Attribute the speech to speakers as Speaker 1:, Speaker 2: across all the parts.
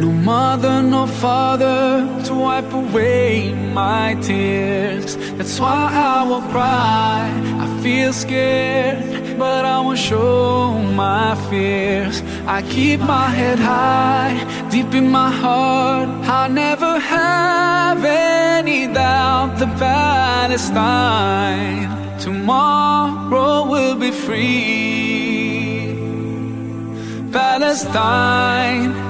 Speaker 1: No mother, no father to wipe away my tears. That's why I will cry. I feel scared, but I won't show my fears. I keep my head high, deep in my heart. I never have any doubt. The Palestine tomorrow will be free. Palestine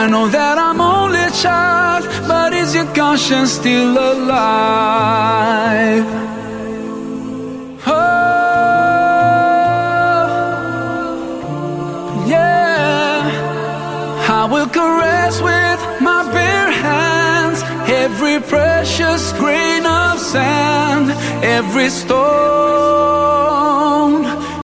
Speaker 1: I know that I'm only a child, but is your conscience still alive? Oh, yeah. I will caress with my bare hands every precious grain of sand, every stone